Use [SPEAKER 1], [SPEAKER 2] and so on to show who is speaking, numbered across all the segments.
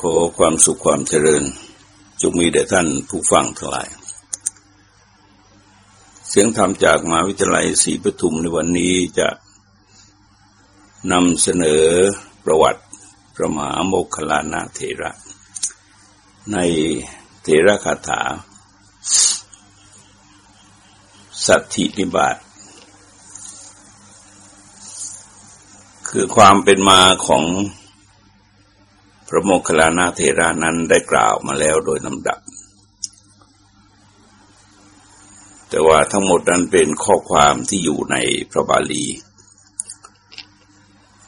[SPEAKER 1] ขอความสุขความเจริญจงมีแด่ท่านผู้ฟังทั้งหลาย เสียงธรรมจากมหาวิทยาลัยศรีปทุมในวันนี้จะนำเสนอประวัติพระมหาโมคคลานาเถระ ในเถระคาถา สัตถินิบาตคือความเป็นมาของ พระโมคคัลลานาเทรานั้นได้กล่าวมาแล้วโดยลำดับ แต่ว่าทั้งหมดนั้นเป็นข้อความที่อยู่ในพระบาลี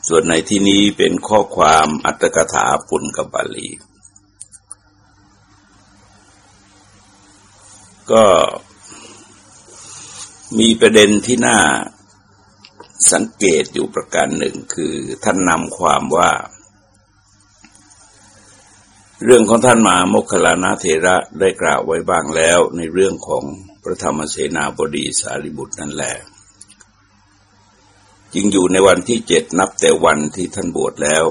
[SPEAKER 1] ส่วนในที่นี้เป็นข้อความอัตถกถาปุณกับบาลี ก็มีประเด็นที่น่าสังเกตอยู่ประการหนึ่งคือท่านนำความว่า เรื่องของท่านมาโมคคลานาเถระได้กล่าวไว้บ้างแล้วในเรื่องของพระธรรมเสนาบดีสารีบุตรนั่นแหละจึงอยู่ในวันที่เจ็ดนับแต่วันที่ท่านบวชแล้ว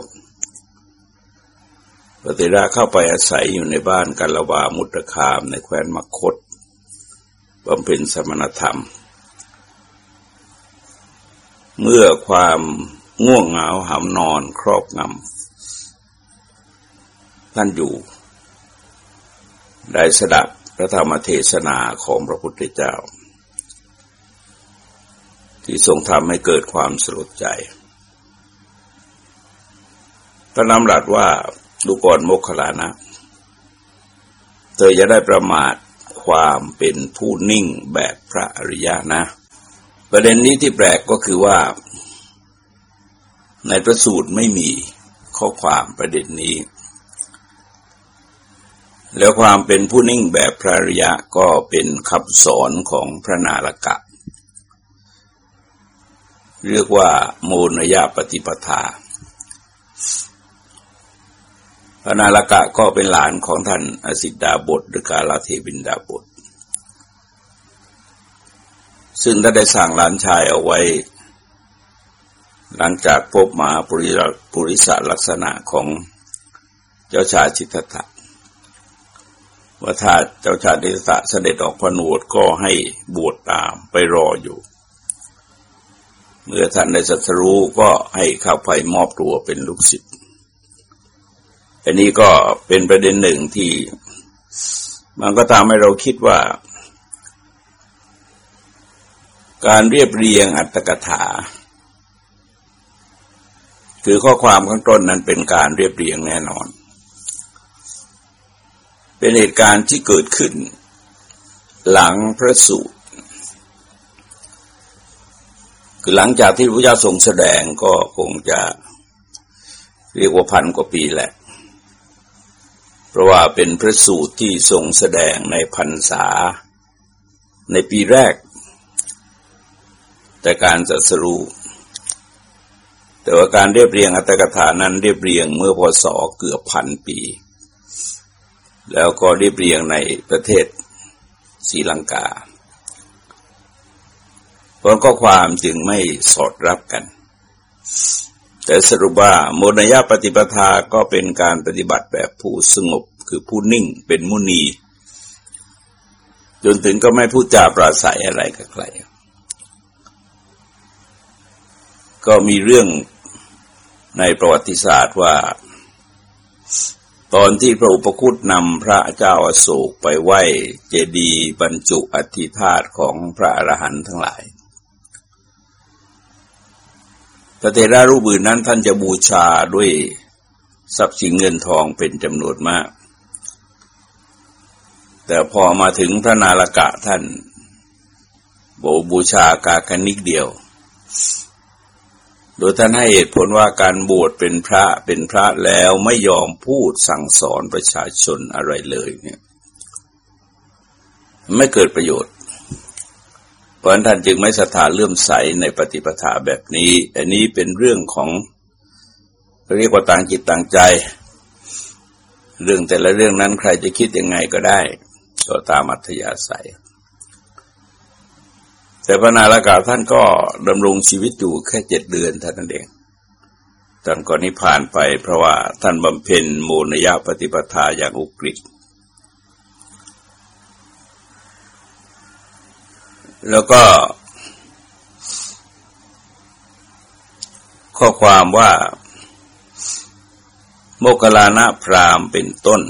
[SPEAKER 1] พระเถระเข้าไปอาศัยอยู่ในบ้านกาลวามุตคามในแคว้นมคตบำเพ็ญสมณธรรม เมื่อความง่วงเหงาหามนอนครอบงำ ท่านอยู่ ได้สดับพระธรรมเทศนาของพระพุทธเจ้า ที่ทรงทำให้เกิดความสลดใจพระนำรัสว่าดูก่อนโมคคลานะ เธอจะได้ประมาทความเป็นผู้นิ่งแบบพระอริยนะ ประเด็นนี้ที่แปลกก็คือว่า ในประสูตรไม่มีข้อความประเด็นนี้ แล้วความเป็นผู้นิ่งแบบพระริยะก็เป็นคำสอนของพระนาลกะ เรียกว่าโมนยาปฏิปทา พระนาลกะก็เป็นหลานของท่านอสิดาบทหรือกาลาเทบินดาบท ซึ่งได้ได้สร้างหลานชายเอาไว้ หลังจากพบมาปุริสลักษณะของเจ้าชายชิตตะ ว่าถ้าเจ้าชาติสะเสด็จออกพนวดก็ให้บวชตามไปรออยู่ เมื่อท่านได้สัตรู้ก็ให้เข้าไปมอบตัวเป็นลูกศิษย์อันนี้ก็เป็นประเด็นหนึ่งที่มันก็ทำให้เราคิดว่า การเรียบเรียงอัตถกถา คือข้อความข้างต้นนั้นเป็นการเรียบเรียงแน่นอน เป็นเหตุการณ์ที่เกิดขึ้น หลังพระสูตร คือหลังจากที่พระเจ้าทรงแสดงก็คงจะเรียกว่าพันกว่าปีแหละ เพราะว่าเป็นพระสูตรที่ทรงแสดงในพรรษาในปีแรก แต่การจัสรูแต่ว่าการเรียบเรียงอัตถกถานั้นเรียบเรียงเมื่อพศเกือบพันปี แล้วก็เรีบเรียงในประเทศศรีลังกาผลก็ความจึงไม่สอดรับกัน แต่สรุปว่าโมนยาปฏิปทาก็เป็นการปฏิบัติแบบผู้สงบคือผู้นิ่งเป็นมุนี จนถึงก็ไม่พูดจาปราศัยอะไรกับใคร ก็มีเรื่องในประวัติศาสตร์ว่า ตอนที่พระอุปคุตนำพระเจ้าอโศกไปไหว้เจดีย์บรรจุอธิธาตของพระอรหันต์ทั้งหลายพระเทรารูปอื่นนั้นท่านจะบูชาด้วยทรัพย์สินเงินทองเป็นจำนวนมาก แต่พอมาถึงพระนาลกะท่านโบบูชากาคนิกเดียว โดยท่านให้เหตุผลว่าการบวชเป็นพระเป็นพระแล้วไม่ยอมพูดสั่งสอนประชาชนอะไรเลยเนี่ยไม่เกิดประโยชน์ เพราะท่านจึงไม่ศรัทธาเลื่อมใสในปฏิปทาแบบนี้ อันนี้เป็นเรื่องของเรียกว่าต่างจิตต่างใจ เรื่องแต่ละเรื่องนั้นใครจะคิดยังไงก็ได้ ก็ตามอัธยาศัย แต่พระนาลกาท่านก็ดำรงชีวิตอยู่แค่เจ็ดเดือนท่านั้นเองท่านก็นิพพานไปเพราะว่าท่านบำเพ็ญโมูลยาปฏิปทาอย่างอุกฤษแล้วก็ ข้อความว่า โมกลานะพรามเป็นต้น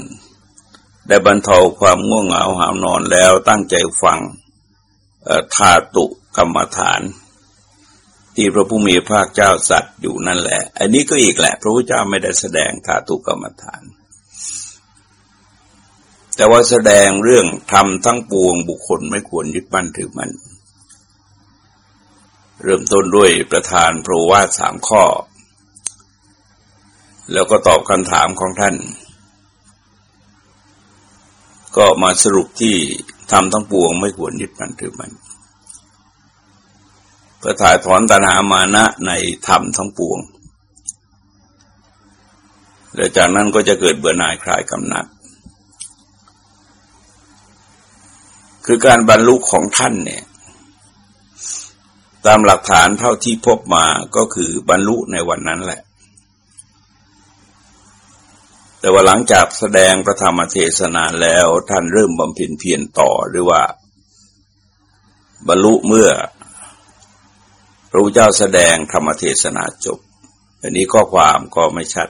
[SPEAKER 1] ได้บรรเทาความง่วงเหงาหานอนแล้วตั้งใจฟัง ธาตุกรรมฐาน ที่พระผู้มีพระเจ้าสัตว์อยู่นั่นแหละ อันนี้ก็อีกแหละ พระพุทธเจ้าไม่ได้แสดงธาตุกรรมฐาน แต่ว่าแสดงเรื่องทำทั้งปวงบุคคลไม่ควรยึดมั่นถือมันเริ่มต้นด้วยประธานพระวาสามข้อ แล้วก็ตอบคำถามของท่าน ก็มาสรุปที่ ทำทั้งปวงไม่ควรยึดมันถือมันเพื่อถ่ายถอนตัณหามานะในธรรมทั้งปวง แล้วจากนั้นก็จะเกิดเบื่อหน่ายคลายกำหนัด คือการบรรลุของท่านเนี่ย ตามหลักฐานเท่าที่พบมาก็คือบรรลุในวันนั้นแหละ แต่ว่าหลังจากแสดงพระธรรมเทศนาแล้วท่านเริ่มบำเพ็ญเพียรต่อหรือว่า บรรลุเมื่อ พระเจ้าแสดงธรรมเทศนาจบ อันนี้ข้อความก็ไม่ชัด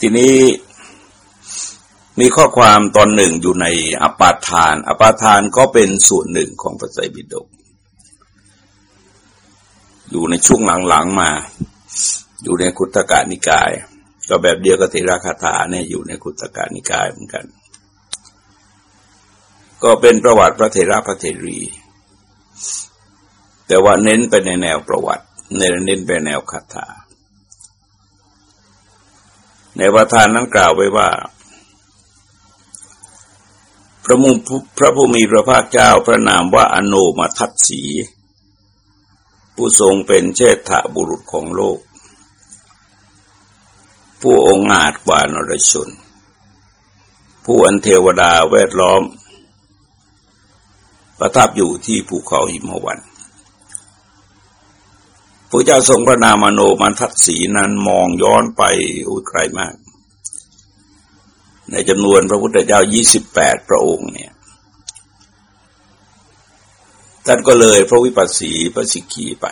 [SPEAKER 1] ทีนี้มีข้อความตอนหนึ่งอยู่ในอปาทาน อปาทานก็เป็นส่วนหนึ่งของพระไตรปิฎก อยู่ในช่วงหลังๆมา อยู่ในคุตกานิกาย ก็แบบเดียวกับเทระคาถาเนี่ยอยู่ในคุตกานิกายเหมือนกัน ก็เป็นประวัติพระเถระพระเถรี แต่ว่าเน้นไปในแนวประวัติเน้นไปแนวคาถา ในประธานนั้นกล่าวไว้ว่าพระมุพระผู้มีพระภาคเจ้าพระนามว่าอโนมาทัตสี ผู้ทรงเป็นเชษฐะบุรุษของโลก ผู้องอาจกว่านรชน ผู้อันเทวดาแวดล้อม ประทับอยู่ที่ภูเขาหิมวันพระเจ้าทรงพระนามโนมันทัศสีนั้นมองย้อนไปอุ้ยไกลมาก ในจำนวนพระพุทธเจ้ายี่สิบแปดพระองค์เนี่ย ท่านก็เลยพระวิปัสสีพระสิกขีไป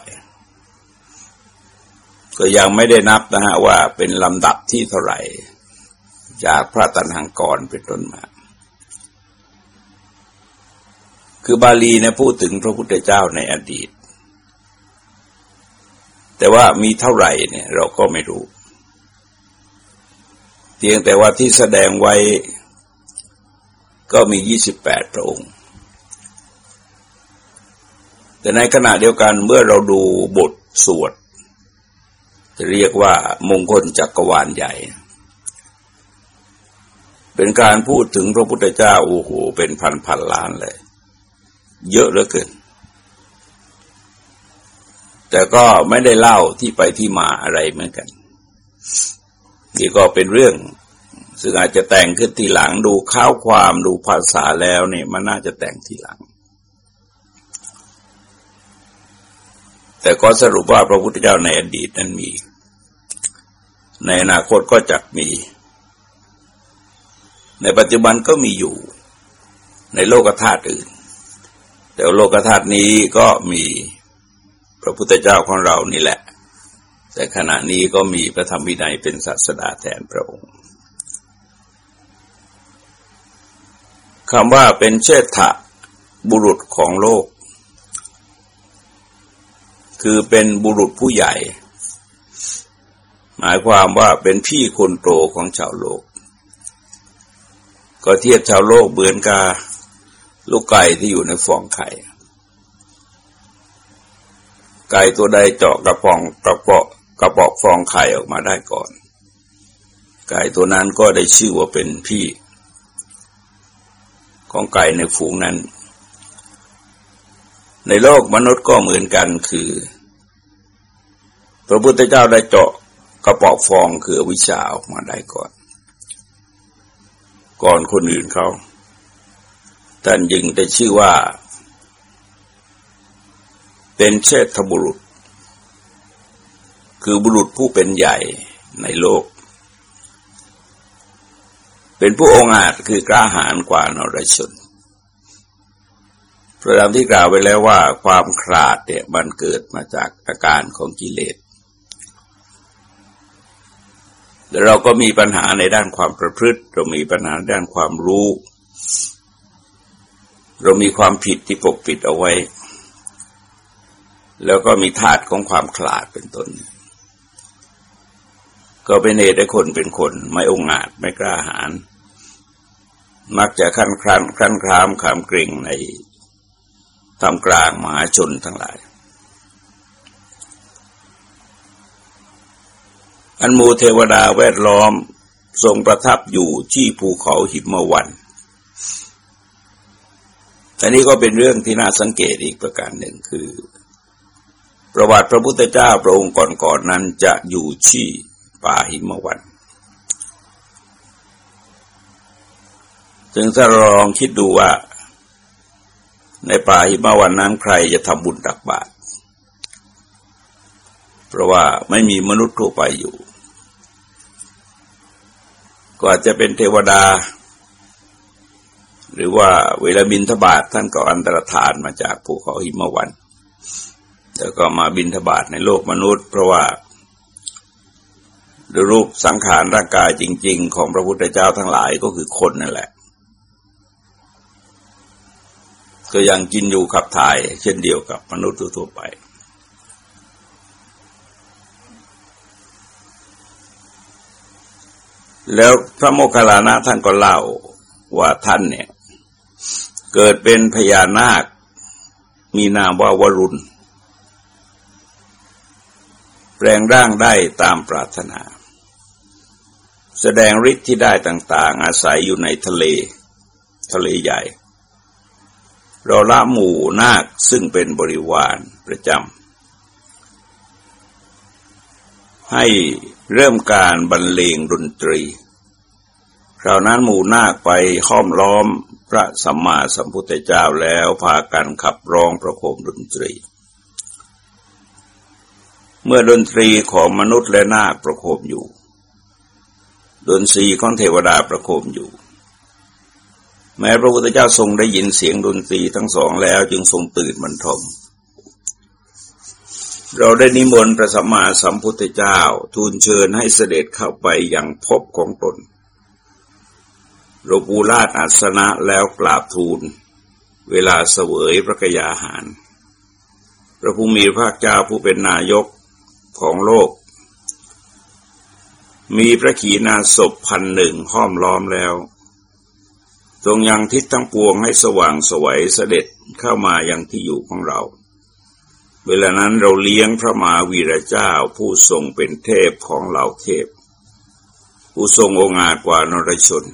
[SPEAKER 1] ก็ยังไม่ได้นับนะฮะว่าเป็นลำดับที่เท่าไหร่ จากพระตันหังกรเป็นต้นมา คือบาลีเนี่ยพูดถึงพระพุทธเจ้าในอดีต แต่ว่ามีเท่าไหร่เนี่ยเราก็ไม่รู้ เพียงแต่ว่าที่แสดงไว้ก็มียี่สิบแปดพระองค์ แต่ในขณะเดียวกันเมื่อเราดูบทสวดจะเรียกว่ามงคลจักรวาลใหญ่ เป็นการพูดถึงพระพุทธเจ้าโอ้โหเป็นพันพันล้านเลย เยอะเหลือเกิน แต่ก็ไม่ได้เล่าที่ไปที่มาอะไรเหมือนกัน นี่ก็เป็นเรื่องซึ่งอาจจะแต่งขึ้นทีหลังดูข้าวความดูภาษาแล้วเนี่ยมันน่าจะแต่งทีหลัง แต่ก็สรุปว่าพระพุทธเจ้าในอดีตนั้นมี ในอนาคตก็จะมี ในปัจจุบันก็มีอยู่ในโลกธาตุอื่น แต่โลกธาตุนี้ก็มีพระพุทธเจ้าของเรานี่แหละ แต่ขณะนี้ก็มีพระธรรมวินัยเป็นศาสดาแทนพระองค์คำว่าเป็นเชษฐะบุรุษของโลก คือเป็นบุรุษผู้ใหญ่ หมายความว่าเป็นพี่คนโตของชาวโลก ก็เทียบชาวโลกเบือนกาลูกไก่ที่อยู่ในฟองไข่ ไก่ตัวใดเจาะกระปองกระเปาะกระปอกฟองไข่ออกมาได้ก่อน ไก่ตัวนั้นก็ได้ชื่อว่าเป็นพี่ ของไก่ในฝูงนั้นในโลกมนุษย์ก็เหมือนกันคือ พระพุทธเจ้าได้เจาะกระปอกฟองคือวิชาออกมาได้ก่อน ก่อนคนอื่นเขาท่านยึงได้ชื่อว่า เป็นเชษฐบุรุษ คือบุรุษผู้เป็นใหญ่ในโลก เป็นผู้องอาจคือกล้าหาญกว่านรชนพระดามที่กล่าวไว้แล้วว่าความขาดเนี่ยมันเกิดมาจากอาการของกิเลส แล้วเราก็มีปัญหาในด้านความประพฤติ เรามีปัญหาด้านความรู้ เรามีความผิดที่ปกปิดเอาไว้ แล้วก็มีถาดของความขลาดเป็นต้น ก็เป็นเหตุให้คนเป็นคน ไม่องอาจไม่กล้าหาญมักจะขั้นครั้นขั้นครามขามเกรงในทำกลางมหาชนทั้งหลาย อันมูเทวดาแวดล้อมทรงประทับอยู่ที่ภูเขาหิมวันอันนี้ก็เป็นเรื่องที่น่าสังเกตอีกประการหนึ่งคือ ประวัติพระพุทธเจ้าพระองค์ก่อนๆนนั้นจะอยู่ที่ป่าหิมวันจึงถ้าลองคิดดูว่า ในป่าหิมะวันนั้นใครจะทำบุญตักบาตรเพราะว่าไม่มีมนุษย์ทั่วไปอยู่ ก็อาจจะเป็นเทวดา หรือว่าเวลาบินทบาทท่านก็อันตรธานมาจากภูเขาหิมะวัน แล้วก็มาบินทบาทในโลกมนุษย์ เพราะว่ารูปสังขารร่างกายจริง ๆ ของพระพุทธเจ้าทั้งหลายก็คือคนนั่นแหละ ก็ยังกินอยู่ขับถ่าย เช่นเดียวกับมนุษย์ทั่วไป แล้วพระโมคคัลลานะท่านก็เล่าว่าท่านเนี่ย เกิดเป็นพญานาค มีนามว่าวรุณ แปลงร่างได้ตามปรารถนา แสดงฤทธิ์ที่ได้ต่าง ๆ อาศัยอยู่ในทะเล ทะเลใหญ่ เราละหมู่นาคซึ่งเป็นบริวารประจำให้ เริ่มการบรรเลงดนตรี คราวนั้นหมู่นาคไปห้อมล้อมพระสัมมาสัมพุทธเจ้าแล้วพากันขับร้องประโคมดนตรี เมื่อดนตรีของมนุษย์และนาคประโคมอยู่ ดนตรีของเทวดาประโคมอยู่ แม้พระพุทธเจ้าทรงได้ยินเสียงดนตรีทั้งสองแล้วจึงทรงตื่นบรรทม เราได้นิมนต์พระสัมมาสัมพุทธเจ้า ทูลเชิญให้เสด็จเข้าไปอย่างพบของตนโรปูราชอัสนะแล้วกราบทูล เวลาเสวยพระกยาหาร พระภูมิพระเจ้าผู้เป็นนายกของโลก มีพระขีณาศพพันหนึ่งห้อมล้อมแล้ว ทรงยังทิศทั้งปวงให้สว่างสวัยเสด็จเข้ามายังที่อยู่ของเรา เวลานั้นเราเลี้ยงพระมหาวีระเจ้าผู้ทรงเป็นเทพของเหล่าเทพ ผู้ทรงองอาจกว่านรชน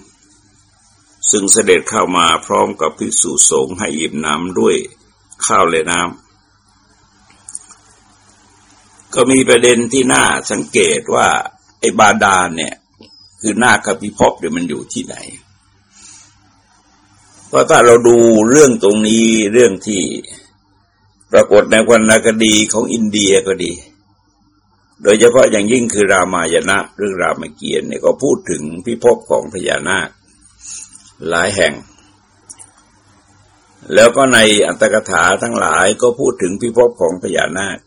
[SPEAKER 1] ซึ่งเสด็จเข้ามาพร้อมกับภิกษุสงฆ์ให้อิ่มน้ำด้วยข้าวและน้ำก็มีประเด็นที่น่าสังเกตว่า ไอ้บาดาลเนี่ย คือหน้าคพิภพเดี๋ยวมันอยู่ที่ไหนเพราะถ้าเราดูเรื่องตรงนี้เรื่องที่ ปรากฏในวรรณคดีของอินเดียก็ดี โดยเฉพาะอย่างยิ่งคือรามายณะเรื่องรามเกียรติเนี่ยก็พูดถึงพิภพของพญานาค หลายแห่ง แล้วก็ในอัตถกถาทั้งหลายก็พูดถึงพิภพของพญานาค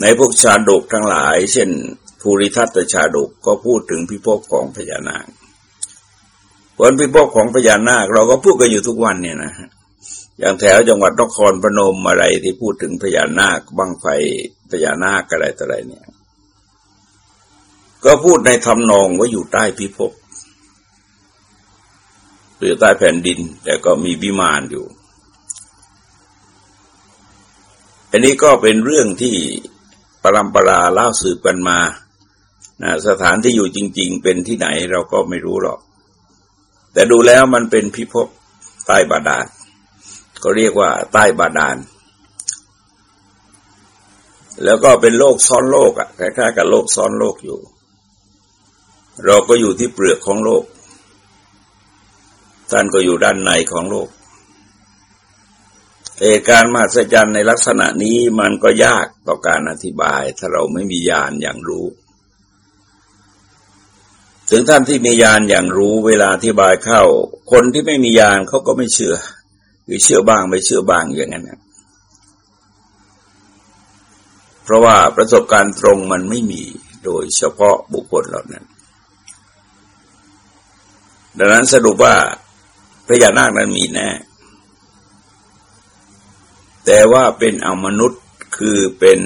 [SPEAKER 1] ในพวกชาดกทั้งหลาย เช่นภูริทัตชาดกก็พูดถึงพิภพของพญานาคผลพิภพของพญานาค เราก็พูดกันอยู่ทุกวันเนี่ยนะฮะ อย่างแถวจังหวัดนครพนมอะไรที่พูดถึงพญานาคบังไฟพญานาคอะไรต่ออะไรเนี่ย ก็พูดในทำนองว่าอยู่ใต้พิภพหรือใต้แผ่นดิน แต่ก็มีวิมานอยู่ อันนี้ก็เป็นเรื่องที่ปรำปราเล่าสืบกันมานะสถานที่อยู่จริง ๆ เป็นที่ไหนเราก็ไม่รู้หรอก แต่ดูแล้วมันเป็นพิภพใต้บาดาล ก็เรียกว่าใต้บาดาล แล้วก็เป็นโลกซ้อนโลกอะ่ะคล้ายๆกับโลกซ้อนโลกอยู่ เราก็อยู่ที่เปลือกของโลก ท่านก็อยู่ด้านในของโลกเหตุการณ์มหัศจรรย์ในลักษณะนี้มันก็ยากต่อการอธิบาย ถ้าเราไม่มีญาณอย่างรู้ ถึงท่านที่มีญาณอย่างรู้เวลาอธิบายเข้า คนที่ไม่มีญาณเขาก็ไม่เชื่อ หรือเชื่อบ้างไม่เชื่อบ้างอย่างนั้นนะเพราะว่าประสบการณ์ตรงมันไม่มีโดยเฉพาะบุคคลเหล่านั้น ดังนั้นสรุปว่าพระยานาคนั้นมีแน่ แต่ว่าเป็นอมนุษย์คือเป็น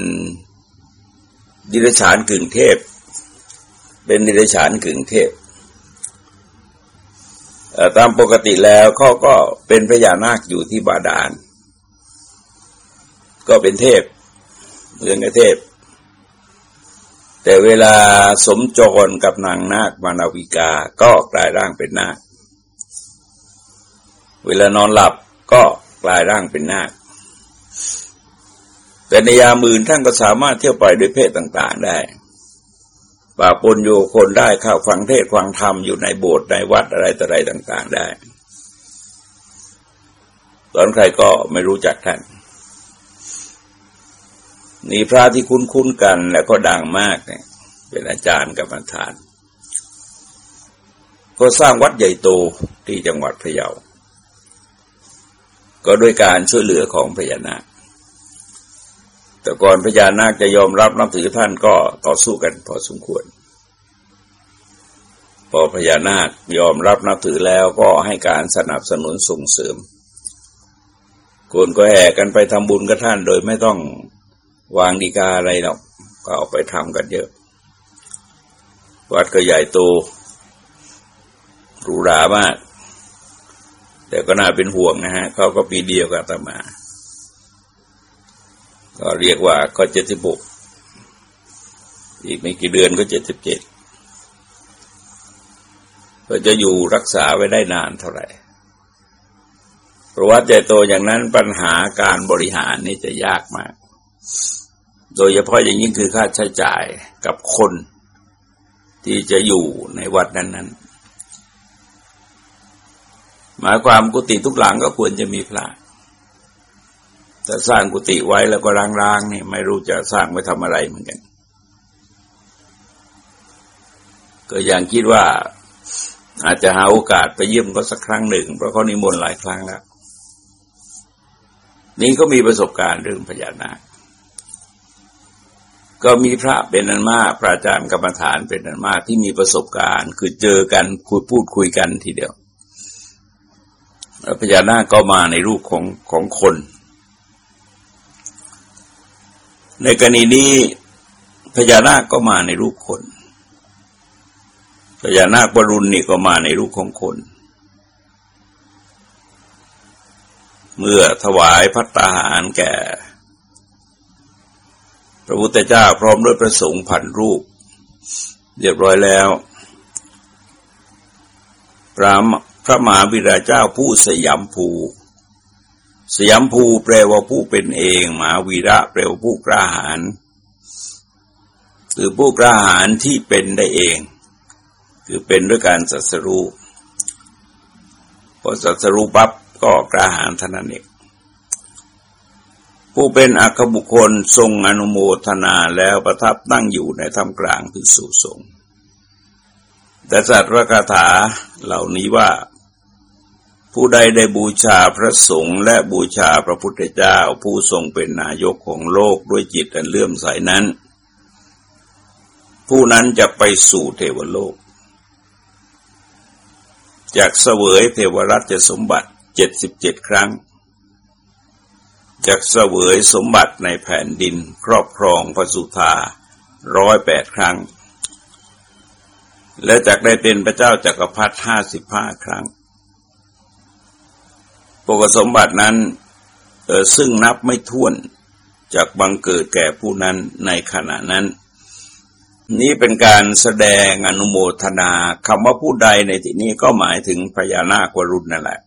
[SPEAKER 1] ดิรฉานกึ่งเทพ เป็นดิรฉานกึ่งเทพ ตามปกติแล้วเขาก็เป็นพญานาคอยู่ที่บาดาล ก็เป็นเทพเหมือนกับเทพ แต่เวลาสมจรกับนางนาคมานาวิกาก็กลายร่างเป็นนาค เวลานอนหลับก็กลายร่างเป็นนาค แต่ในยามมื่นท่านก็สามารถเที่ยวไปด้วยเพศต่าง ๆ ได้ ป่าปนโยคนได้เข้าฟังเทศฟังธรรมอยู่ในโบสถ์ในวัดอะไรต่ออะไรต่าง ๆ ได้ ตอนใครก็ไม่รู้จักท่านนี่พระที่คุ้นๆกันแล้วก็ดังมากเนี่ย เป็นอาจารย์กรรมฐาน ก็สร้างวัดใหญ่โตที่จังหวัดพะเยา ก็ด้วยการช่วยเหลือของพญานาค แต่ก่อนพญานาคจะยอมรับนับถือท่านก็ต่อสู้กันพอสมควร พอพญานาคยอมรับนับถือแล้วก็ให้การสนับสนุนส่งเสริมคนก็แห่กันไปทำบุญกับท่าน โดยไม่ต้องวางดีกาอะไรหรอกก็เอาไปทำกันเยอะ วัดก็ใหญ่โตหรูหรามาก แต่ก็น่าเป็นห่วงนะฮะเขาก็ปีเดียวกับตมา ก็เรียกว่าก็เจ็ดสิบหกอีกไม่กี่เดือนก็เจ็ดสิบเจ็ดก็จะอยู่รักษาไว้ได้นานเท่าไหร่ปราะวัติใหญ่โตอย่างนั้นปัญหาการบริหารนี่จะยากมาก โดยเฉพาะอย่างยิ่งคือค่าใช้จ่ายกับคนที่จะอยู่ในวัดนั้น ๆ หมายความกุฏิทุกหลังก็ควรจะมีพระ แต่สร้างกุฏิไว้แล้วก็ร้างๆนี่ไม่รู้จะสร้างไว้ทำอะไรเหมือนกัน ก็ยังคิดว่าอาจจะหาโอกาสไปเยี่ยมก็สักครั้งหนึ่ง เพราะเขานิมนต์หลายครั้งแล้ว นี่ก็มีประสบการณ์เรื่องพญานาค ก็มีพระเป็นนันมาก พระอาจารย์กรรมฐานเป็นนันมากที่มีประสบการณ์ คือเจอกันคุยพูดคุยกันทีเดียวพญานาคก็มาในรูปของของคน ในกรณีนี้พญานาคก็มาในรูปคน พญานาคบรุณนี่ก็มาในรูปของคน เมื่อถวายพัตตาหารแก่ พระพุทธเจ้าพร้อมด้วยประสงค์พันรูป เรียบร้อยแล้วพระพระมหาวิราเจ้าผู้สยามภู สยามภูแปลว่าผู้เป็นเองหมาวีระแปลว่าผู้กล้าหาญคือผู้กล้าหาญที่เป็นได้เอง คือเป็นด้วยการสัสรูพอสัสรูปั๊บก็กล้าหาญท่านั้นเองผู้เป็นอัคบุคคลทรงอนุโมทนาแล้วประทับนั่งอยู่ในท่ามกลางพิสุสงแต่สัตว์ระคาถาเหล่านี้ว่า ผู้ใดได้บูชาพระสงฆ์และบูชาพระพุทธเจ้าผู้ทรงเป็นนายกของโลกด้วยจิตอันเลื่อมใสนั้น ผู้นั้นจะไปสู่เทวโลก จากเสวยเทวรัตจะสมบัติเจ็ดสิบเจ็ดครั้ง จากเสวยสมบัติในแผ่นดินครอบครองพระสุธาร้อยแปดครั้ง และจากได้เป็นพระเจ้าจากักรพรรดิห้าสิบห้าครั้ง ปกสมบัตินั้นซึ่งนับไม่ถ้วนจากบังเกิดแก่ผู้นั้นในขณะนั้น นี้เป็นการแสดงอนุโมทนาคำว่าผู้ใดในที่นี้ก็หมายถึงพญานาควรุณนั่นแหละ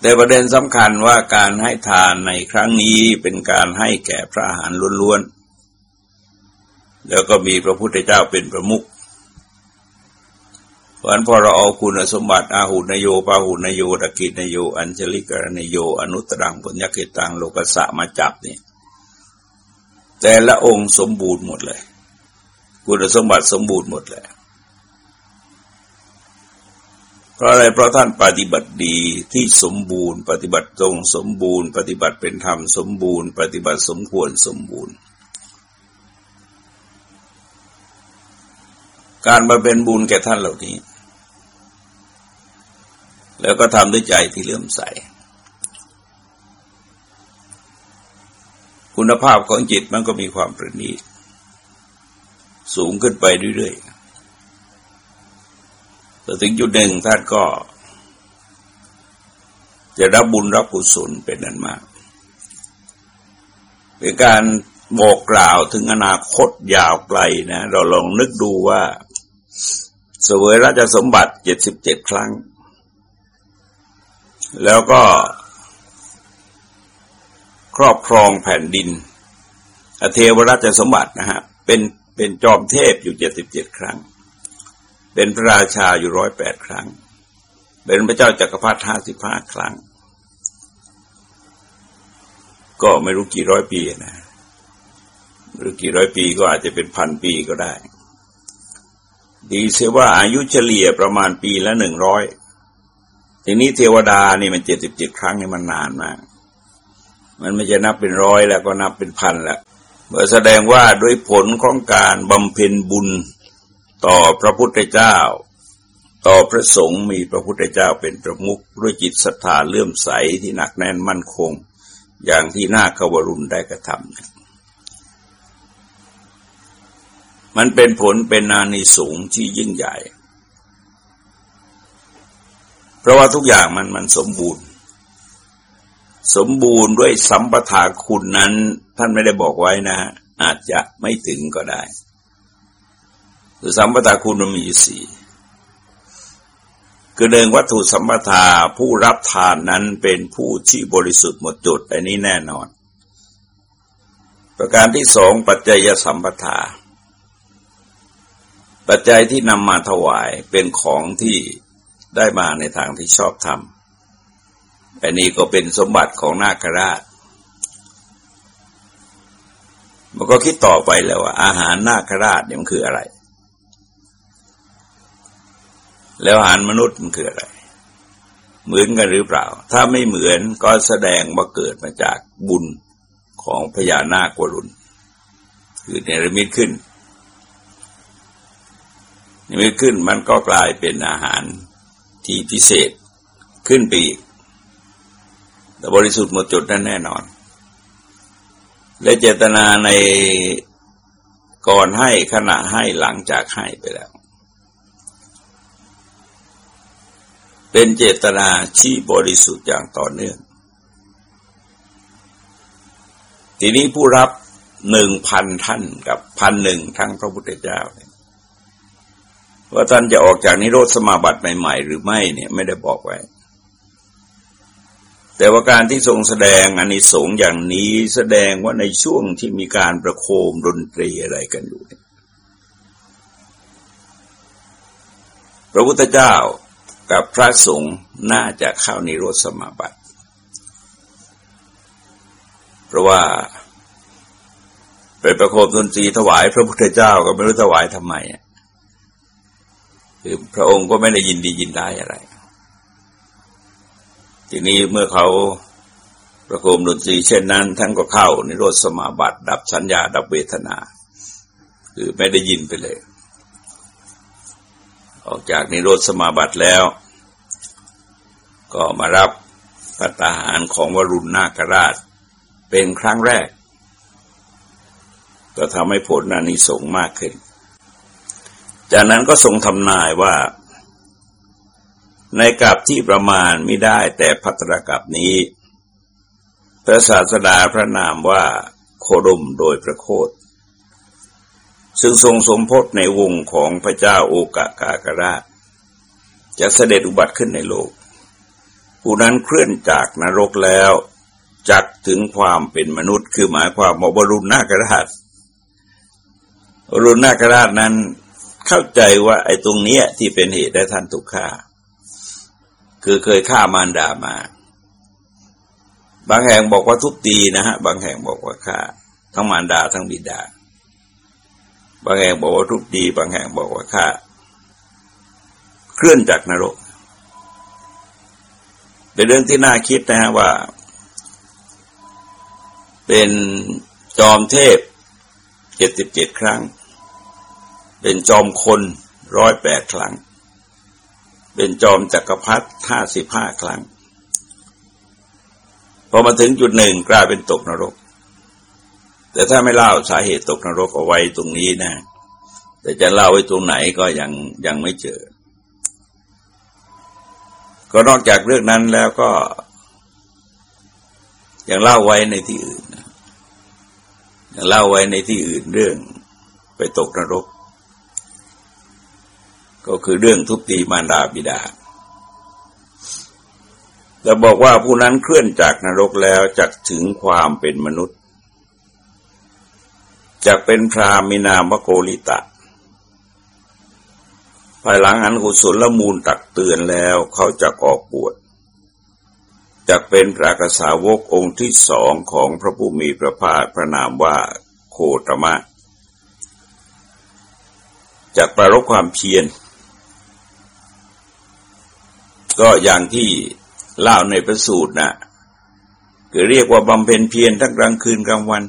[SPEAKER 1] แต่ประเด็นสำคัญว่าการให้ทานในครั้งนี้เป็นการให้แก่พระหารล้วนๆ แล้วก็มีพระพุทธเจ้าเป็นประมุข ราะนั้นพอเราเอาคุณสมบัติอาหุนโยปาหุนโยตะกินโย อัญชลิกรณโย อนุตรังปุญญเกตังโลกสะมาจับนี่แต่ละองค์สมบูรณ์หมดเลย คุณสมบัติสมบูรณ์หมดเลยเพราะอะไรเพราะท่านปฏิบัติดีที่สมบูรณ์ ปฏิบัติตรงสมบูรณ์ ปฏิบัติเป็นธรรมสมบูรณ์ ปฏิบัติสมควรสมบูรณ์ การมาเป็นบุญแก่ท่านเหล่านี้ แล้วก็ทำด้วยใจที่เลื่อมใส คุณภาพของจิตมันก็มีความประณีตสูงขึ้นไปเรื่อยๆแต่ถึงจุดหนึ่งท่านก็ จะรับบุญรับกุศลเป็นนั้นมากเป็นการบอกกล่าวถึงอนาคตยาวไกลนะ เราลองนึกดูว่า เสวยราชสมบัติเจ็ดสิบเจ็ดครั้ง แล้วก็ครอบครองแผ่นดินอเทวราชสมบัตินะฮะเป็นเป็นจอมเทพอยู่เจ็ดสิบเจ็ดครั้ง เป็นพระราชาอยู่ร้อยแปดครั้ง เป็นพระเจ้าจักรพรรดิห้าสิบห้าครั้ง ก็ไม่รู้กี่ร้อยปีนะหรือกี่ร้อยปีก็อาจจะเป็นพันปีก็ได้ ดีเสียว่าอายุเฉลี่ยประมาณปีละหนึ่งร้อย ทีนี้เทวดานี่มันเจ็ดสิบเจ็ดครั้งนี่มันนานมาก มันไม่จะนับเป็นร้อยแล้วก็นับเป็นพันแล้วเมื่อแสดงว่าด้วยผลของการบำเพ็ญบุญต่อพระพุทธเจ้า ต่อพระสงฆ์มีพระพุทธเจ้าเป็นประมุขด้วยจิตศรัทธาเลื่อมใสที่หนักแน่นมั่นคง อย่างที่นาควรุณได้กระทำมันเป็นผลเป็นนานิสูงที่ยิ่งใหญ่ เพราะว่าทุกอย่างมันมันสมบูรณ์ สมบูรณ์ด้วยสัมปทาคุณนั้น ท่านไม่ได้บอกไว้นะ อาจจะไม่ถึงก็ได้คือสัมปทาคุณมันมีสี่คือเดิงวัตถุสัมปทาผู้รับทานนั้นเป็นผู้ที่บริสุทธิ์หมดจดอันนี้แน่นอน ประการที่สองปัจจัยสัมปทา ปัจจัยที่นำมาถวายเป็นของที่ ได้มาในทางที่ชอบทำอันนี้ก็เป็นสมบัติของนาคราช มันก็คิดต่อไปแล้วว่า อาหารนาคราชเนี่ยมันคืออะไร แล้วอาหารมนุษย์มันคืออะไร เหมือนกันหรือเปล่า ถ้าไม่เหมือนก็แสดงว่าเกิดมาจากบุญของพญานาควรุณ คือเนรมิตขึ้นเนรมิตขึ้นมันก็กลายเป็นอาหาร ที่พิเศษขึ้นไปอีกแต่บริสุทธิ์หมดจดนั้นแน่นอน และเจตนาในก่อนให้ขณะให้หลังจากให้ไปแล้ว เป็นเจตนาที่บริสุทธิ์อย่างต่อเนื่อง ทีนี้ผู้รับหนึ่งพันท่านกับพันหนึ่งทั้งพระพุทธเจ้า ว่าท่านจะออกจากนิโรธสมาบัติใหม่ ๆ หรือไม่เนี่ยไม่ได้บอกไว้ แต่ว่าการที่ทรงแสดงอันนี้สงอย่างนี้แสดงว่าในช่วงที่มีการประโคมดนตรีอะไรกันอยู่พระพุทธเจ้ากับพระสงฆ์น่าจะเข้านิโรธสมาบัติ เพราะว่าไปประโคมดนตรีถวายพระพุทธเจ้าก็ไม่รู้ถวายทำไม คือพระองค์ก็ไม่ได้ยินดียินได้อะไร ทีนี้เมื่อเขาประโคมดนตรีเช่นนั้น ท่านก็เข้านิโรธสมาบัติ ดับสัญญาดับเวทนา คือไม่ได้ยินไปเลย ออกจากนิโรธสมาบัติแล้ว ก็มารับพัตาหารของวรุณนาคราช เป็นครั้งแรก ก็ทำให้ผลอานิสงส์มากขึ้น จากนั้นก็ทรงทำนายว่า ในกับที่ประมาณไม่ได้แต่พัตรกับนี้ พระศาสดาพระนามว่าโคดมโดยพระโคดซึ่งทรงสมพศในวงของพระเจ้าโอกากากราชจะเสด็จอุบัติขึ้นในโลก ผู้นั้นเคลื่อนจากนรกแล้วจักถึงความเป็นมนุษย์ คือหมายความว่าบรุณนาคราชรุณนาคราชนั้น เข้าใจว่าไอ้ตรงเนี้ยที่เป็นเหตุได้ท่านถูกฆ่า คือเคยฆ่ามารดามา บางแห่งบอกว่าทุบตีนะฮะ บางแห่งบอกว่าฆ่า ทั้งมารดาทั้งบิดา บางแห่งบอกว่าทุบตี บางแห่งบอกว่าฆ่า เคลื่อนจากนรก เป็นเรื่องที่น่าคิดนะฮะว่า เป็นจอมเทพเจ็ดสิบเจ็ดครั้ง เป็นจอมคนร้อยแปดครั้ง เป็นจอมจักรพรรดิห้าสิบห้าครั้ง พอมาถึงจุดหนึ่งกลายเป็นตกนรก แต่ถ้าไม่เล่าสาเหตุตกนรกเอาไว้ตรงนี้นะ แต่จะเล่าไว้ตรงไหนก็ยังยังไม่เจอ ก็นอกจากเรื่องนั้นแล้วก็ ยังเล่าไว้ในที่อื่นยังเล่าไว้ในที่อื่นเรื่องไปตกนรก ก็คือเรื่องทุบตีมารดาบิดาแต่บอกว่าผู้นั้นเคลื่อนจากนรกแล้วจักถึงความเป็นมนุษย์จะเป็นพรามินามโกลิตะ ภายหลังอันกุศลมูลตักเตือนแล้วเขาจะออกบวชจะเป็นพระกษาวกองค์ที่สองของพระผู้มีพระภาคพระนามว่าโคตมะจากประรบความเพียร ก็อย่างที่เล่าในประสูตรนะคือเรียกว่าบำเพ็ญเพียรทั้งกลางคืนกลางวัน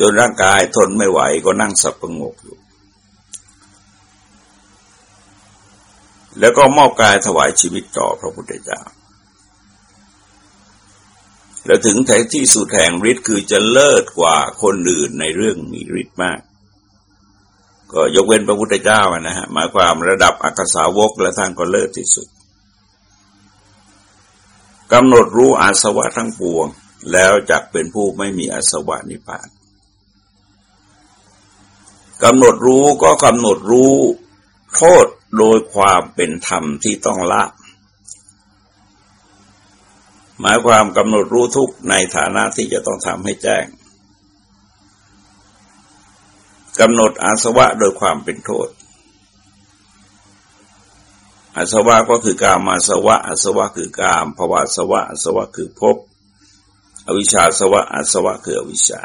[SPEAKER 1] จนร่างกายทนไม่ไหวก็นั่งสับประงกอยู่ แล้วก็มอบกายถวายชีวิตต่อพระพุทธเจ้าแล้วถึงแท้ที่สุดแห่งฤทธิ์คือจะเลิศกว่าคนอื่นในเรื่องมีฤทธิ์มาก ก็ยกเว้นพระพุทธเจ้านะฮะหมายความระดับอักษาวกและท่านก็เลิศที่สุดกำหนดรู้อาสวะทั้งปวง แล้วจักเป็นผู้ไม่มีอาสวะนิพพานกำหนดรู้ก็กำหนดรู้โทษโดยความเป็นธรรมที่ต้องละ หมายความกำหนดรู้ทุกในฐานะที่จะต้องทำให้แจ้ง กำหนดอาสวะโดยความเป็นโทษ อาสวะก็คือกามาสวะอาสวะคือกามภวาสวะอาสวะคือภพอวิชชาสวะอาสวะคืออวิชชา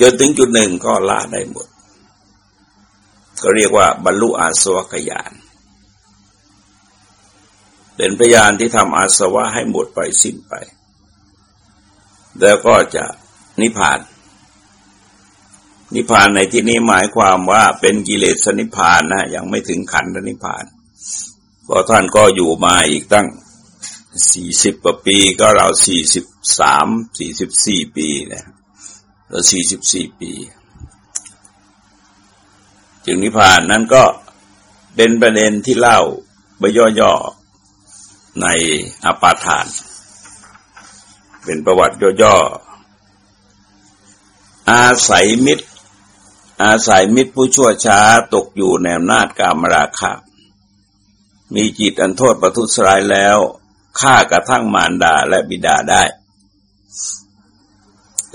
[SPEAKER 1] จนถึงจุดหนึ่งก็ละได้หมด ก็เรียกว่าบรรลุอาสวะกยาน เป็นพยานที่ทำอาสวะให้หมดไปสิ้นไป แล้วก็จะ นิพพาน นิพพานในที่นี้หมายความว่าเป็นกิเลสนิพพานนะยังไม่ถึงขันธนิพพานเพราะท่านก็อยู่มาอีกตั้งสี่สิบกว่าปีก็เราสี่สิบสามสี่สิบสี่ปีนะเราสี่สิบสี่ปี จึงนิพพานนั้นก็เป็นประเด็นที่เล่าไปย่อๆในอปาทาน เป็นประวัติย่อๆ อาศัยมิตร อาศัยมิตรผู้ชั่วช้าตกอยู่ในอำนาจกามราคะมีจิตอันโทษประทุษร้ายแล้วฆ่ากระทั่งมารดาและบิดาได้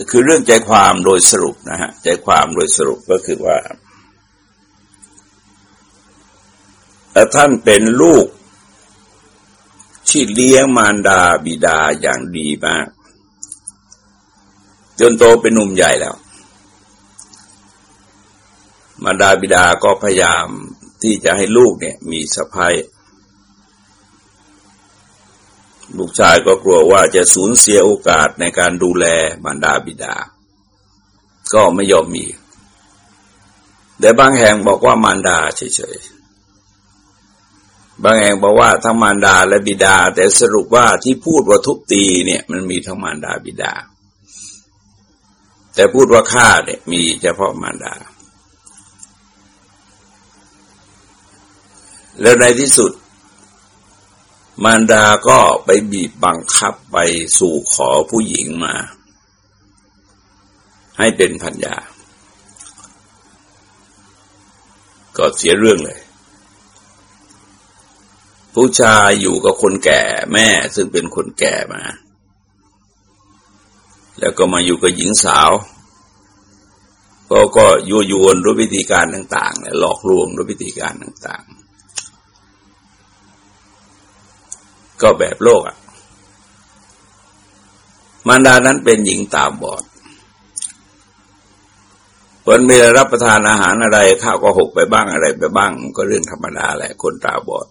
[SPEAKER 1] คือเรื่องใจความโดยสรุปนะฮะ ใจความโดยสรุปก็คือว่า ท่านเป็นลูกที่เลี้ยงมารดาบิดาอย่างดีมาก จนโตเป็นหนุ่มใหญ่แล้ว มารดาบิดาก็พยายามที่จะให้ลูกเนี่ย มีสะพายลูกชายก็กลัวว่าจะสูญเสียโอกาสในการดูแลมารดาบิดา ก็ไม่ยอมมี แต่บางแห่งบอกว่ามารดาเฉยๆ บางแห่งบอกว่าทั้งมารดาและบิดา แต่สรุปว่าที่พูดว่าทุบตีเนี่ย มันมีทั้งมารดาบิดา แต่พูดว่าฆ่าเนี่ยมีเฉพาะมารดา แล้วในที่สุด มารดาก็ไปบีบบังคับไปสู่ขอผู้หญิงมา ให้เป็นพัญญาก็เสียเรื่องเลย ผู้ชายอยู่กับคนแก่แม่ซึ่งเป็นคนแก่มา แล้วก็มาอยู่กับหญิงสาว ก็ก็ยั่วยวนด้วยวิธีการต่างๆหลอกลวงด้วยวิธีการต่าง ๆ ก็แบบโลกอะมารดานั้นเป็นหญิงตาบอดคนมีรับประทานอาหารอะไรข้าวก็หกไปบ้างอะไรไปบ้าง ก็เรื่องธรรมดาแหละคนตาบอด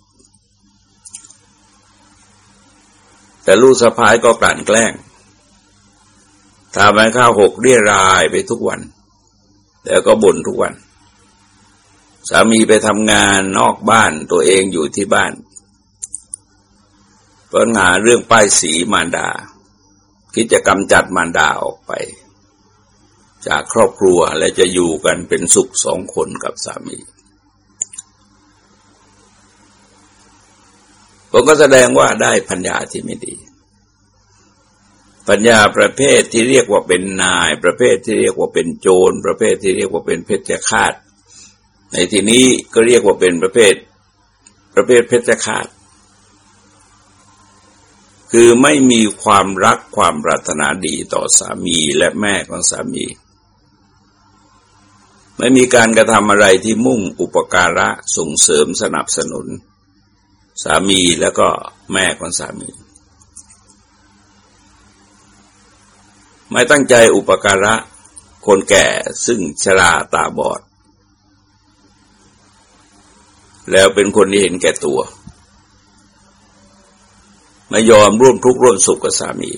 [SPEAKER 1] แต่ลูกสะพ้ายก็กลั่นแกล้ง ทำให้ข้าวหกเรียรายไปทุกวัน แล้วก็บ่นทุกวัน สามีไปทำงานนอกบ้านตัวเองอยู่ที่บ้านปัญหาเรื่องป้ายสีมารดา คิดจะกำจัดมารดาออกไป จากครอบครัวและจะอยู่กันเป็นสุขสองคนกับสามีผมก็แสดงว่าได้พัญญาที่ไม่ดี ปัญญาประเภทที่เรียกว่าเป็นนาย ประเภทที่เรียกว่าเป็นโจร ประเภทที่เรียกว่าเป็นเพชฌฆาต ในที่นี้ก็เรียกว่าเป็นประเภทประเภทเพชฌฆาต คือไม่มีความรักความปรารถนาดีต่อสามีและแม่ของสามี ไม่มีการกระทำอะไรที่มุ่งอุปการะส่งเสริมสนับสนุน สามีแล้วก็แม่ของสามี ไม่ตั้งใจอุปการะคนแก่ซึ่งชราตาบอด แล้วเป็นคนที่เห็นแก่ตัว ไม่ยอมร่วมทุกข์ร่วมสุขกับสามี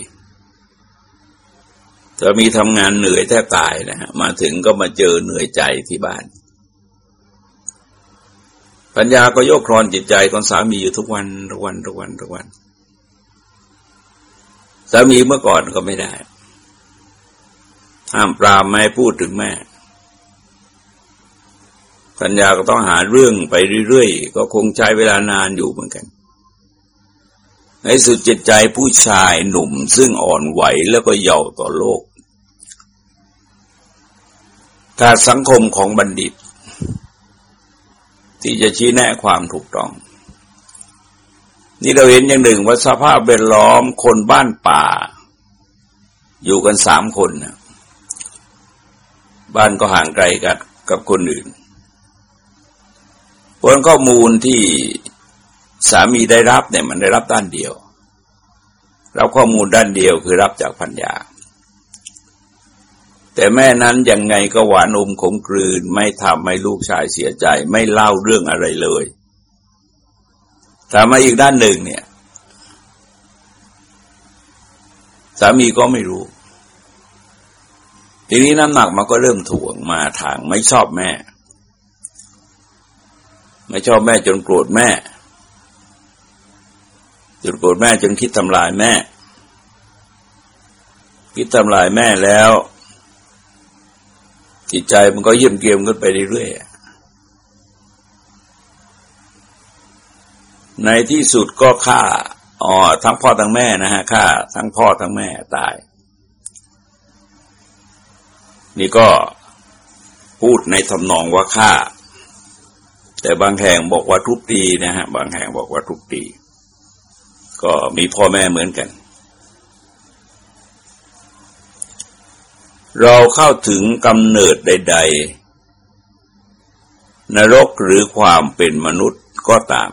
[SPEAKER 1] สามีทำงานเหนื่อยแทบตายนะฮะมาถึงก็มาเจอเหนื่อยใจที่บ้าน ปัญญาก็โยกครอนจิตใจของสามีอยู่ทุกวันทุกวันทุกวันทุกวัน สามีเมื่อก่อนก็ไม่ได้ ห้ามปรามไม่พูดถึงแม่ปัญญาก็ต้องหาเรื่องไปเรื่อยๆ ก็คงใช้เวลานานอยู่เหมือนกัน ในสุดจิตใจผู้ชายหนุ่มซึ่งอ่อนไหวแล้วก็เยาว์ต่อโลก ถ้าสังคมของบัณฑิต ที่จะชี้แนะความถูกต้อง นี่เราเห็นอย่างหนึ่งว่าสภาพเป็นล้อมคนบ้านป่า อยู่กันสามคนนะ บ้านก็ห่างไกลกันกับคนอื่นผลข้อมูลที่สามีได้รับเนี่ยมันได้รับด้านเดียว รับข้อมูลด้านเดียวคือรับจากพัญญา แต่แม่นั้นยังไงก็หวานอมขมกลืน ไม่ทำให้ลูกชายเสียใจ ไม่เล่าเรื่องอะไรเลยถามมาอีกด้านหนึ่งเนี่ย สามีก็ไม่รู้ ทีนี้น้ำหนักมันก็เริ่มถ่วงมาทางไม่ชอบแม่ ไม่ชอบแม่จนโกรธแม่จนโกรธแม่จนคิดทำลายแม่ คิดทำลายแม่แล้ว จิตใจมันก็เยี่ยมเกียมขึ้นไปเรื่อยๆในที่สุดก็ฆ่าอ๋อทั้งพ่อทั้งแม่นะฮะฆ่าทั้งพ่อทั้งแม่ตาย นี่ก็พูดในทำนองว่าฆ่า แต่บางแห่งบอกว่าทุบตีนะฮะ บางแห่งบอกว่าทุบตี ก็มีพ่อแม่เหมือนกัน เราเข้าถึงกำเนิดใด ๆ นรกหรือความเป็นมนุษย์ก็ตาม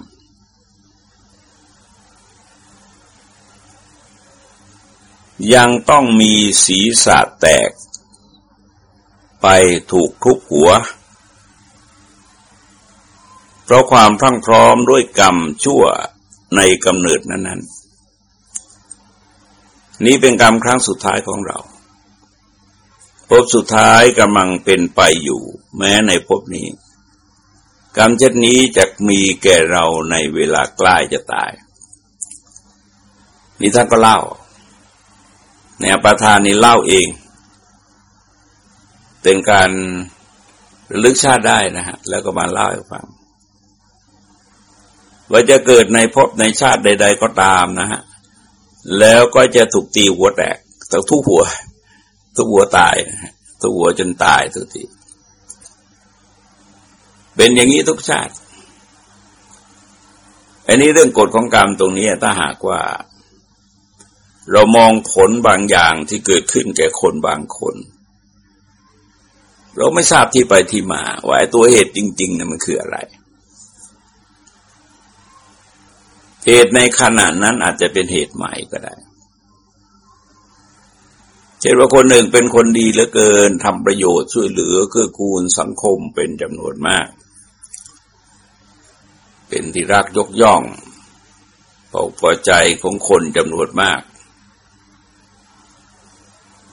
[SPEAKER 1] ยังต้องมีศีรษะแตก ไปถูกทุบหัว เพราะความพรั่งพร้อมด้วยกรรมชั่วในกำเนิดนั้น ๆ นี้เป็นกรรมครั้งสุดท้ายของเราภพสุดท้ายกำลังเป็นไปอยู่ แม้ในภพนี้ กรรมเช่นนี้จะมีแก่เราในเวลาใกล้จะตาย นี่ท่านก็เล่าในอปทานนี้เล่าเอง เป็นการระลึกชาติได้นะฮะ แล้วก็มาเล่าให้ฟัง ว่าจะเกิดในภพในชาติใด ๆ ก็ตามนะฮะ แล้วก็จะถูกตีหัวแตกต่ทุกหัว ทุกหัวตายนะฮะทุกหัวจนตายทุกทีเป็นอย่างนี้ทุกชาติ อันนี้เรื่องกฎของกรรมตรงนี้ถ้าหากว่า เรามองผลบางอย่างที่เกิดขึ้นแก่คนบางคน เราไม่ทราบที่ไปที่มาว่าตัวเหตุจริงๆนะมันคืออะไร เหตุในขณะนั้นอาจจะเป็นเหตุใหม่ก็ได้เช่นว่าคนหนึ่งเป็นคนดีเหลือเกินทำประโยชน์ช่วยเหลือเกื้อกูลสังคมเป็นจำนวนมาก เป็นที่รักยกย่องพอใจของคนจำนวนมาก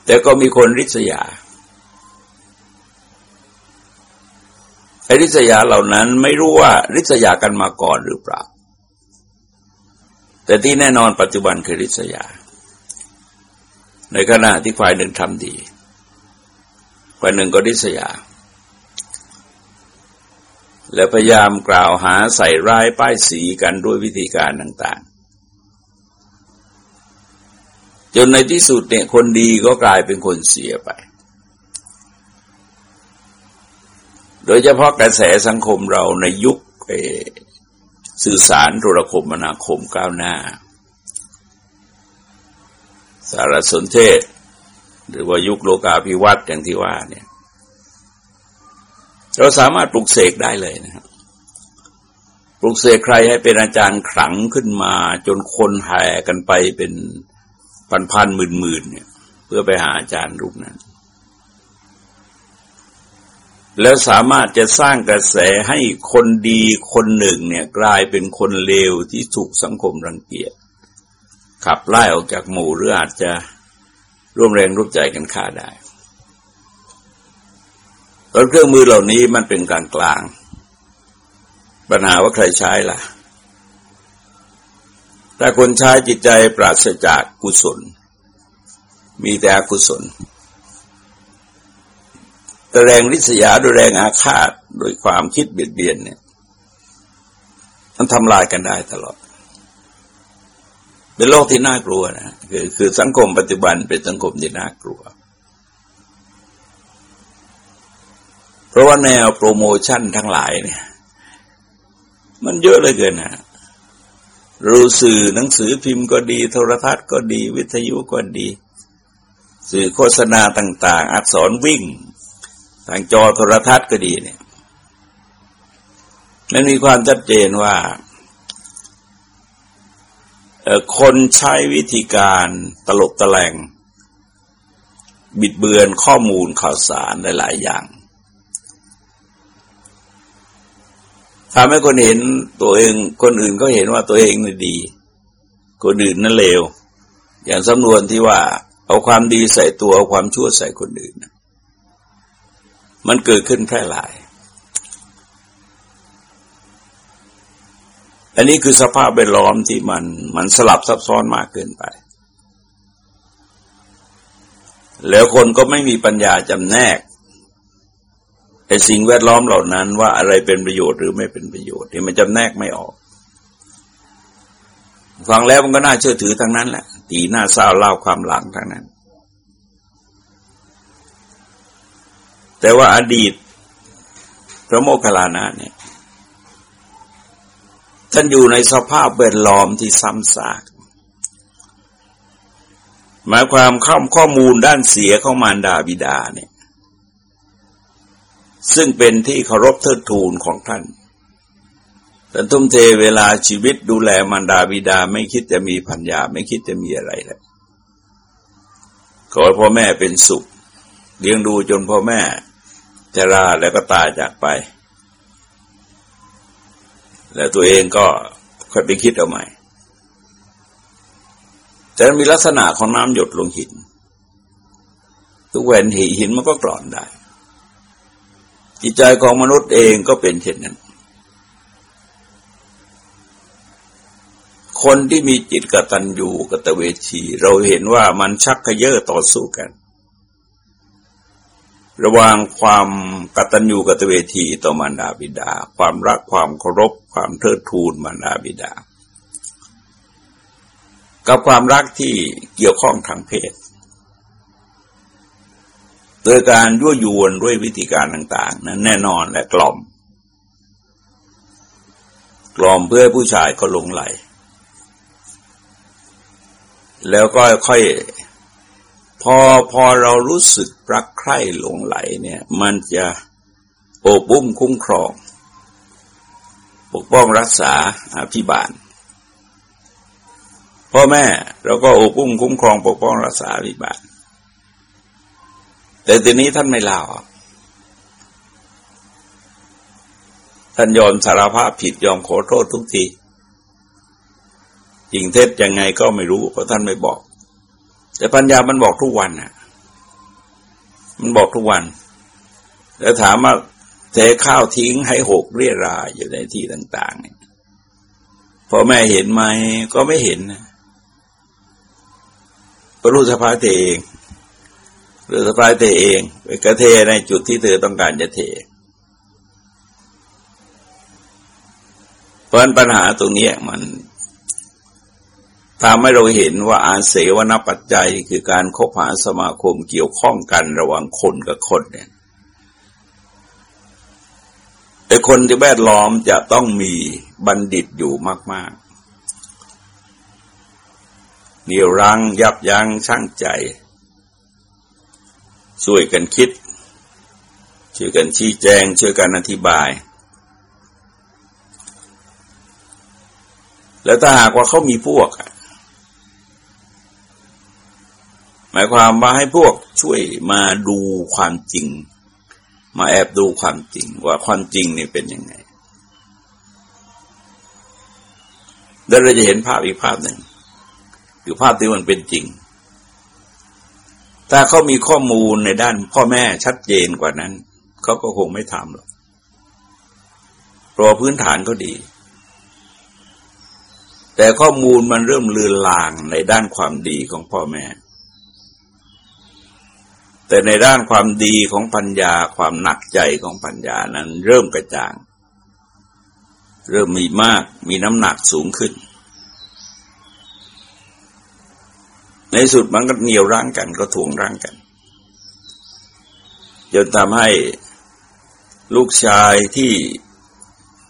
[SPEAKER 1] แต่ก็มีคนริษยา ไอ้ริษยาเหล่านั้นไม่รู้ว่าริษยากันมาก่อนหรือเปล่า แต่ที่แน่นอนปัจจุบันคือริษยา ในขณะที่ฝ่ายหนึ่งทำดี ฝ่ายหนึ่งก็ริษยา และพยายามกล่าวหาใส่ร้ายป้ายสีกันด้วยวิธีการต่าง ๆ จนในที่สุดเนี่ยคนดีก็กลายเป็นคนเสียไป โดยเฉพาะกระแสสังคมเราในยุคสื่อสารโทรคมนาคมก้าวหน้า สารสนเทศ หรือว่ายุคโลกาภิวัตน์อย่างที่ว่าเนี่ยเราสามารถปลุกเสกได้เลยนะครับปลุกเสกใครให้เป็นอาจารย์ขลังขึ้นมาจนคนแห่กันไปเป็นพันๆหมื่นๆเนี่ย เพื่อไปหาอาจารย์รูปนั้น แล้วสามารถจะสร้างกระแสให้คนดีคนหนึ่งเนี่ยกลายเป็นคนเลวที่ถูกสังคมรังเกียจ ขับไล่ออกจากหมู่หรืออาจจะร่วมแรงร่วมใจกันฆ่าได้เพราะเครื่องมือเหล่านี้มันเป็นกลางกลางปัญหาว่าใครใช้ล่ะ แต่คนใช้จิตใจปราศจากกุศล มีแต่อกุศล แต่แรงริษยาโดยแรงอาฆาตโดยความคิดเบียดเบียนเนี่ย มันทำลายกันได้ตลอด เป็นโลกที่น่ากลัวนะคือคือสังคมปัจจุบันเป็นสังคมที่น่ากลัว เพราะว่าแนวโปรโมชั่นทั้งหลายเนี่ย มันเยอะเลยเกินนะรู้สื่อหนังสือพิมพ์ก็ดี โทรทัศน์ก็ดี วิทยุก็ดี สื่อโฆษณาต่าง ๆ อักษรวิ่ง ทางจอโทรทัศน์ก็ดีเนี่ยมันมีความชัดเจนว่าคนใช้วิธีการตลบตะแลงบิดเบือนข้อมูลข่าวสารหลายอย่างทำให้คนเห็นตัวเอง คนอื่นก็เห็นว่าตัวเองนี่ดี คนอื่นนั่นเลว อย่างสำนวนที่ว่า เอาความดีใส่ตัว เอาความชั่วใส่คนอื่น มันเกิดขึ้นแพร่หลาย อันนี้คือสภาพแวดล้อมที่มันมันสลับซับซ้อนมากเกินไป แล้วคนก็ไม่มีปัญญาจำแนกไอ้สิ่งแวดล้อมเหล่านั้นว่าอะไรเป็นประโยชน์หรือไม่เป็นประโยชน์ที่มันจำแนกไม่ออก ฟังแล้วมันก็น่าเชื่อถือทั้งนั้นแหละตีหน้าเศร้าเล่าความหลังทั้งนั้น แต่ว่าอดีต พระโมคคัลลานะเนี่ยท่านอยู่ในสภาพแวดล้อมที่ซ้ำซากหมายความข้อมข้อมูลด้านเสียเข้ามารดาบิดาเนี่ย ซึ่งเป็นที่เคารพเทิดทูนของท่านท่านทุ่มเทเวลาชีวิตดูแลมารดาบิดาไม่คิดจะมีพัญญาไม่คิดจะมีอะไรเลยขอให้พ่อแม่เป็นสุข เลี้ยงดูจนพ่อแม่ จะราแล้วก็ตายจากไป แล้วตัวเองก็ค่อยไปคิดเอาใหม่ แต่มีลักษณะของน้ำหยดลงหิน ทุกแหวนหิหินมันก็กร่อนได้ จิตใจของมนุษย์เองก็เป็นเช่นนั้น คนที่มีจิตกตัญญูกตเวที เราเห็นว่ามันชักขยเยอะต่อสู้กัน ระหว่างความกตัญญูกตเวทีต่อมารดาบิดา ความรักความเคารพ ความเทิดทูนมารดาบิดา กับความรักที่เกี่ยวข้องทางเพศ โดยการยั่วยวนด้วยวิธีการต่างๆ นั้นแน่นอนและกล่อม กล่อมเพื่อผู้ชายก็หลงไหล แล้วก็ค่อย พอพอเรารู้สึกรักใคร่หลงไหลเนี่ย มันจะโอบอุ้มคุ้มครอง ปกป้องรักษาอภิบาลพ่อแม่เราก็โอบอุ้มคุ้มครองปกป้องรักษาอภิบาลแต่ทีนี้ท่านไม่เล่าท่านยอมสารภาพผิดยอมขอโทษทุกทีจริงเท็จยังไงก็ไม่รู้เพราะท่านไม่บอก แต่ปัญญามันบอกทุกวันน่ะ มันบอกทุกวันแล้วถามว่าเทข้าวทิ้งให้หกเรียราอยู่ในที่ต่างๆเนี่ยพอแม่เห็นไหมก็ไม่เห็นนะรู้สภาเธอเองรู้สภาเธอเองไปกระเทในจุดที่เธอต้องการจะเทเพราะปัญหาตรงนี้มัน ทำให้เราเห็นว่าอาเสวนปัจจัยคือการคบหาสมาคมเกี่ยวข้องกันระหว่างคนกับคนเนี่ยแต่คนที่แวดล้อมจะต้องมีบัณฑิตอยู่มาก ๆเหนี่ยวรังยับยั้งชั่งใจช่วยกันคิด ช่วยกันชี้แจง ช่วยกันอธิบาย แล้วถ้าหากว่าเขามีพวก หมายความว่าให้พวกช่วยมาดูความจริง มาแอบดูความจริงว่าความจริงนี่เป็นยังไงแล้วเราจะเห็นภาพอีกภาพหนึ่งคือภาพที่มันเป็นจริง ถ้าเขามีข้อมูลในด้านพ่อแม่ชัดเจนกว่านั้น เขาก็คงไม่ทำหรอกเพราะพื้นฐานก็ดี แต่ข้อมูลมันเริ่มลือนลางในด้านความดีของพ่อแม่ แต่ในด้านความดีของปัญญาความหนักใจของปัญญานั้นเริ่มกระจ่าง เริ่มมีมากมีน้ำหนักสูงขึ้น ในสุดมันก็เหนียวร่างกันก็ถ่วงร่างกันจนทำให้ลูกชายที่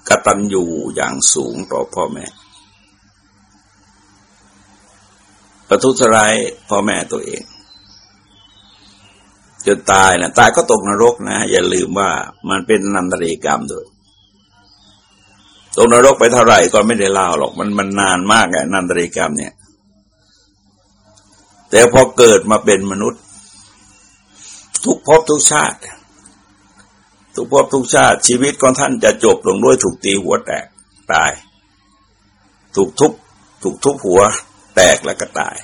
[SPEAKER 1] กระตัญญูอย่างสูงต่อพ่อแม่ ประทุษร้ายพ่อแม่ตัวเอง จนตายนะตายก็ตกนรกนะ อย่าลืมว่ามันเป็นนันตริกรรมด้วยตกนรกไปเท่าไหร่ก็ไม่ได้เล่าหรอก มันมันนานมากไงนันตริกรรมเนี่ย แต่พอเกิดมาเป็นมนุษย์ ทุกภพทุกชาติ ทุกภพทุกชาติ ชีวิตของท่านจะจบลงด้วยถูกตีหัวแตกตาย ถูกทุบถูกทุบหัว แตกแล้วก็ตาย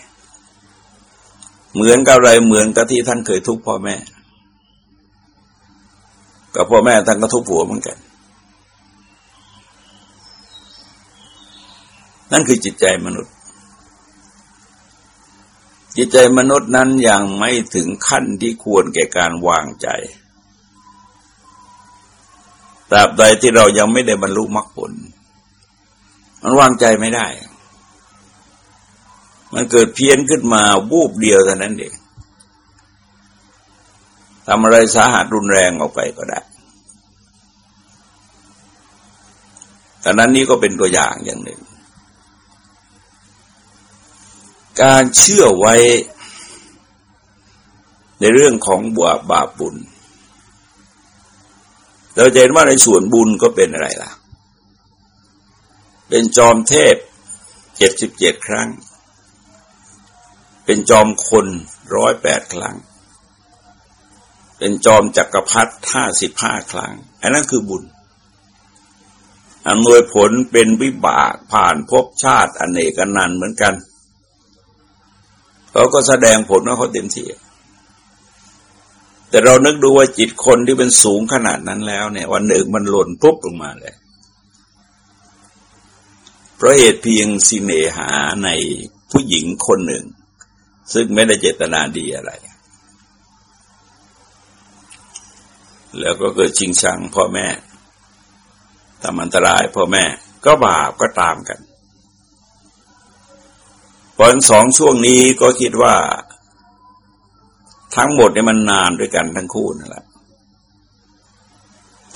[SPEAKER 1] เหมือนกับอะไรเหมือนกับที่ท่านเคยทุกพ่อแม่ กับพ่อแม่ท่านก็ทุกผัวเหมือนกัน นั่นคือจิตใจมนุษย์ จิตใจมนุษย์นั้นยังไม่ถึงขั้นที่ควรแก่การวางใจตราบใดที่เรายังไม่ได้บรรลุมรรคผล มันวางใจไม่ได้ มันเกิดเพี้ยนขึ้นมาบูบเดียวเท่านั้นเองทำอะไรสาหัสรุนแรงออกไปก็ได้แต่นั้นนี้ก็เป็นตัวอย่างอย่างหนึ่ง การเชื่อไว้ในเรื่องของบวบาปบุญ เราจะเห็นว่าในส่วนบุญก็เป็นอะไรล่ะ เป็นจอมเทพเจ็ดสิบเจ็ดครั้ง เป็นจอมคนร้อยแปดครั้ง เป็นจอมจักรพรรดิห้าสิบห้าครั้ง อันนั้นคือบุญอำนวยผลเป็นวิบากผ่านภพชาติอเนกนันเหมือนกัน เขาก็แสดงผลว่าเขาเต็มที่แต่เรานึกดูว่าจิตคนที่เป็นสูงขนาดนั้นแล้วเนี่ย วันหนึ่งมันหล่นปุ๊บลงมาเลยเพราะเหตุเพียงสิเนหาในผู้หญิงคนหนึ่ง ซึ่งไม่ได้เจตนาดีอะไร แล้วก็เกิดชิงชังพ่อแม่ทำอันตรายพ่อแม่ก็บาปก็ตามกันพอสองช่วงนี้ก็คิดว่า ทั้งหมดเนี่ยมันนานด้วยกันทั้งคู่นั่นแหละ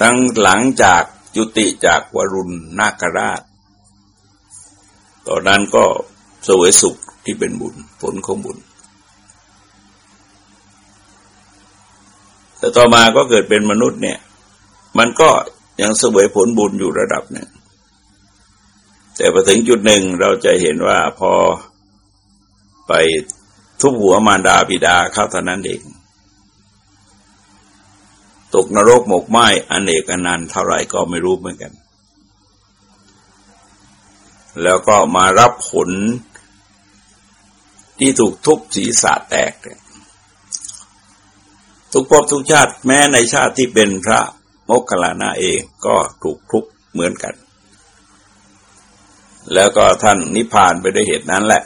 [SPEAKER 1] ทั้งหลังจากจุติจากวรุณนาคราชตอนนั้นก็ สวยสุขที่เป็นบุญผลของบุญ แต่ต่อมาก็เกิดเป็นมนุษย์เนี่ย มันก็ยังสวยผลบุญอยู่ระดับหนึ่งแต่พอถึงจุดหนึ่งเราจะเห็นว่าพอไปทุบหัวมารดาบิดาเข้าเท่านั้นเองตกนรกหมกไหมอเนกอนันต์เท่าไรก็ไม่รู้เหมือนกัน แล้วก็มารับผล ที่ถูกทุบศีรษะแตกทุกภพทุกชาติแม้ในชาติที่เป็นพระโมกขลานาเองก็ถูกทุบเหมือนกัน แล้วก็ท่านนิพพานไปด้วยเหตุนั้นแหละ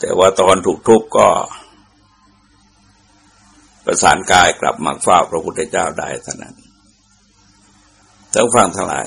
[SPEAKER 1] แต่ว่าตอนถูกทุบก็ ประสานกายกลับมาฝ้าพระพุทธเจ้าได้เท่านั้นท่าฟังทั้งหลาย